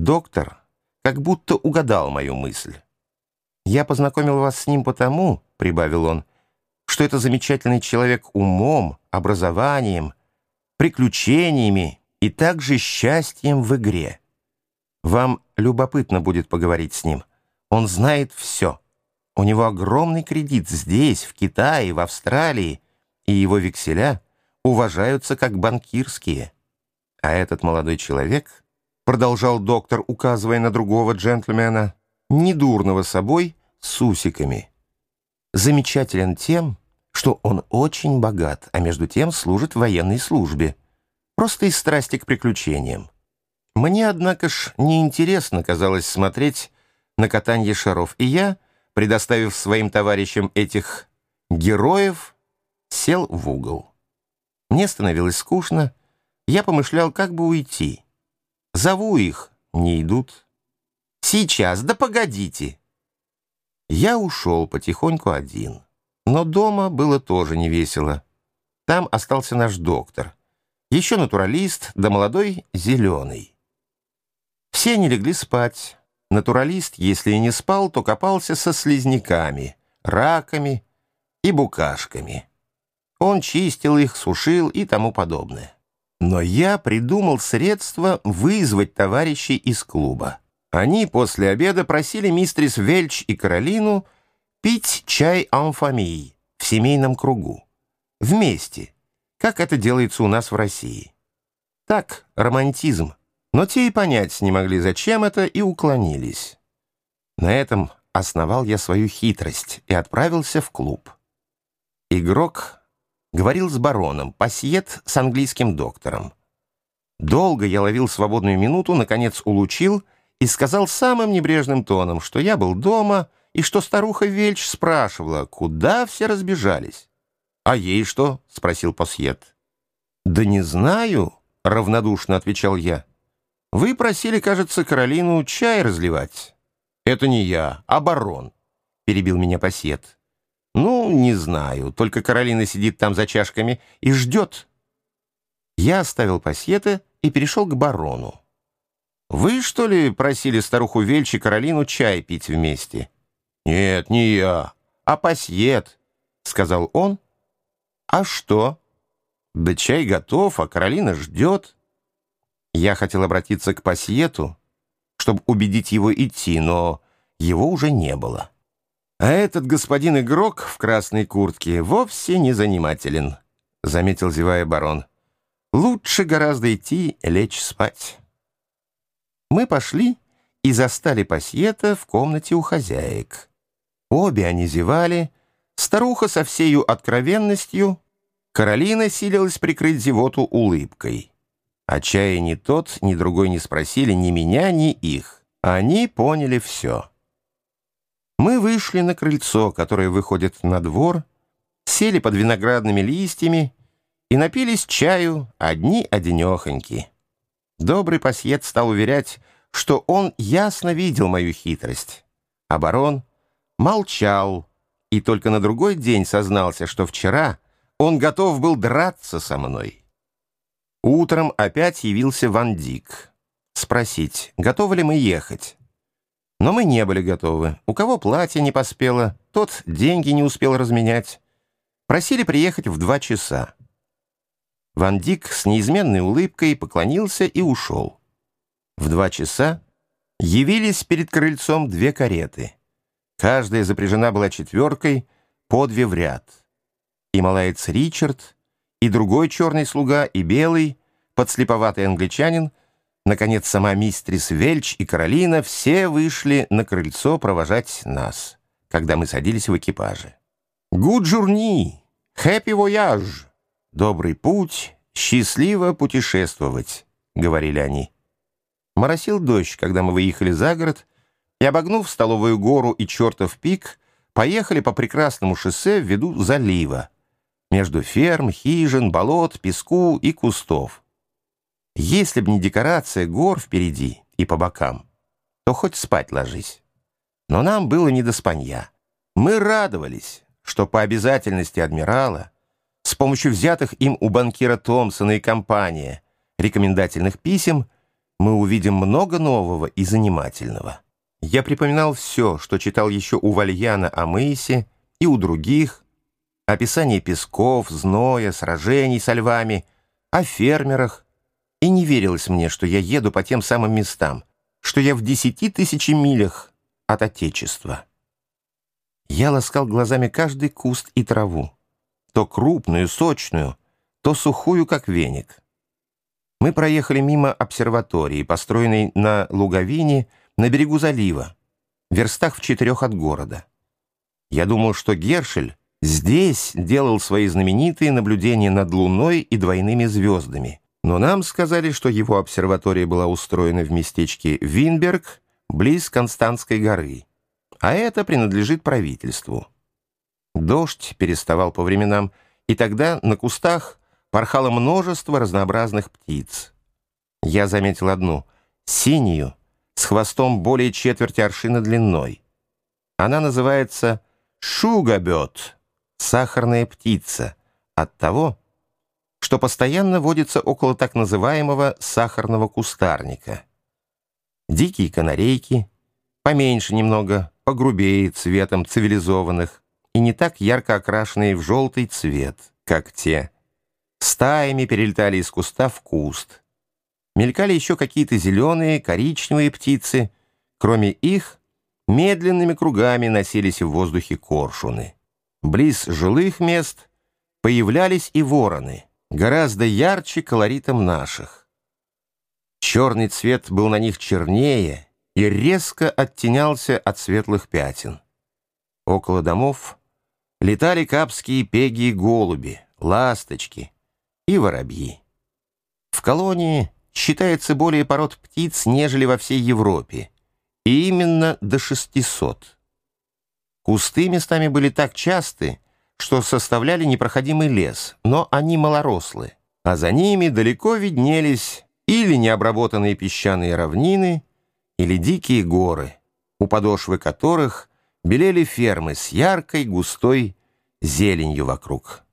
Доктор как будто угадал мою мысль. «Я познакомил вас с ним потому, — прибавил он, — что это замечательный человек умом, образованием, приключениями и также счастьем в игре. Вам любопытно будет поговорить с ним. Он знает все. У него огромный кредит здесь, в Китае, в Австралии, и его векселя уважаются как банкирские. А этот молодой человек, продолжал доктор, указывая на другого джентльмена, недурного собой, с усиками. Замечателен тем, что он очень богат, а между тем служит в военной службе. Просто из страсти к приключениям. Мне, однако ж, неинтересно казалось смотреть на катание шаров, и я, предоставив своим товарищам этих героев, сел в угол. Мне становилось скучно, я помышлял, как бы уйти. Зову их, не идут. «Сейчас, да погодите!» Я ушел потихоньку один. Но дома было тоже не весело. Там остался наш доктор. Еще натуралист, да молодой зеленый. Все не легли спать. Натуралист, если и не спал, то копался со слизняками, раками и букашками. Он чистил их, сушил и тому подобное. Но я придумал средство вызвать товарищей из клуба. Они после обеда просили мистрис Вельч и Каролину пить чай амфамии в семейном кругу. Вместе, как это делается у нас в России. Так, романтизм. Но те и понять не могли, зачем это, и уклонились. На этом основал я свою хитрость и отправился в клуб. Игрок говорил с бароном, пассиет с английским доктором. Долго я ловил свободную минуту, наконец улучил и сказал самым небрежным тоном, что я был дома и что старуха Вельч спрашивала, куда все разбежались. «А ей что?» — спросил пассиет. «Да не знаю», — равнодушно отвечал я. Вы просили, кажется, Каролину чай разливать. Это не я, а барон, перебил меня пассет. Ну, не знаю, только Каролина сидит там за чашками и ждет. Я оставил пассета и перешел к барону. Вы, что ли, просили старуху Вельчи Каролину чай пить вместе? Нет, не я, а пассет, сказал он. А что? Да чай готов, а Каролина ждет. Я хотел обратиться к пассиету, чтобы убедить его идти, но его уже не было. А этот господин-игрок в красной куртке вовсе не занимателен, заметил зевая барон. Лучше гораздо идти лечь спать. Мы пошли и застали пассиета в комнате у хозяек. Обе они зевали, старуха со всею откровенностью, Каролина силилась прикрыть зевоту улыбкой. О чае ни тот, ни другой не спросили ни меня, ни их. Они поняли все. Мы вышли на крыльцо, которое выходит на двор, сели под виноградными листьями и напились чаю одни-одинехоньки. Добрый пассиет стал уверять, что он ясно видел мою хитрость. А барон молчал и только на другой день сознался, что вчера он готов был драться со мной. Утром опять явился Ван Дик. Спросить, готовы ли мы ехать. Но мы не были готовы. У кого платье не поспело, тот деньги не успел разменять. Просили приехать в два часа. Ван Дик с неизменной улыбкой поклонился и ушел. В два часа явились перед крыльцом две кареты. Каждая запряжена была четверкой, по две в ряд. И малаец Ричард — и другой черный слуга, и белый, подслеповатый англичанин, наконец, сама мистрис Вельч и Каролина все вышли на крыльцо провожать нас, когда мы садились в экипаже. «Good journey! Happy voyage! Добрый путь! Счастливо путешествовать!» — говорили они. Моросил дождь, когда мы выехали за город, и, обогнув столовую гору и чертов пик, поехали по прекрасному шоссе в виду залива, между ферм, хижин, болот, песку и кустов. Если б не декорация гор впереди и по бокам, то хоть спать ложись. Но нам было не до спанья. Мы радовались, что по обязательности адмирала с помощью взятых им у банкира Томпсона и компания рекомендательных писем мы увидим много нового и занимательного. Я припоминал все, что читал еще у Вальяна о Мысе и у других, описание песков, зноя, сражений со львами, о фермерах, и не верилось мне, что я еду по тем самым местам, что я в десяти тысячи милях от Отечества. Я ласкал глазами каждый куст и траву, то крупную, сочную, то сухую, как веник. Мы проехали мимо обсерватории, построенной на луговине на берегу залива, верстах в четырех от города. Я думал, что Гершель здесь делал свои знаменитые наблюдения над Луной и двойными звездами, но нам сказали, что его обсерватория была устроена в местечке Винберг, близ Константской горы, а это принадлежит правительству. Дождь переставал по временам, и тогда на кустах порхало множество разнообразных птиц. Я заметил одну — синюю, с хвостом более четверти аршина длиной. Она называется шугабет — сахарная птица, от того, что постоянно водится около так называемого сахарного кустарника. Дикие канарейки, поменьше немного, погрубее цветом цивилизованных и не так ярко окрашенные в желтый цвет, как те — стаями перелетали из куста в куст. Мелькали еще какие-то зеленые, коричневые птицы. Кроме их, медленными кругами носились в воздухе коршуны. Близ жилых мест появлялись и вороны, гораздо ярче колоритом наших. Черный цвет был на них чернее и резко оттенялся от светлых пятен. Около домов летали капские пеги и голуби, ласточки — и воробьи. В колонии считается более пород птиц, нежели во всей Европе, и именно до 600. Кусты местами были так часты, что составляли непроходимый лес, но они малорослы, а за ними далеко виднелись или необработанные песчаные равнины, или дикие горы, у подошвы которых белели фермы с яркой густой зеленью вокруг.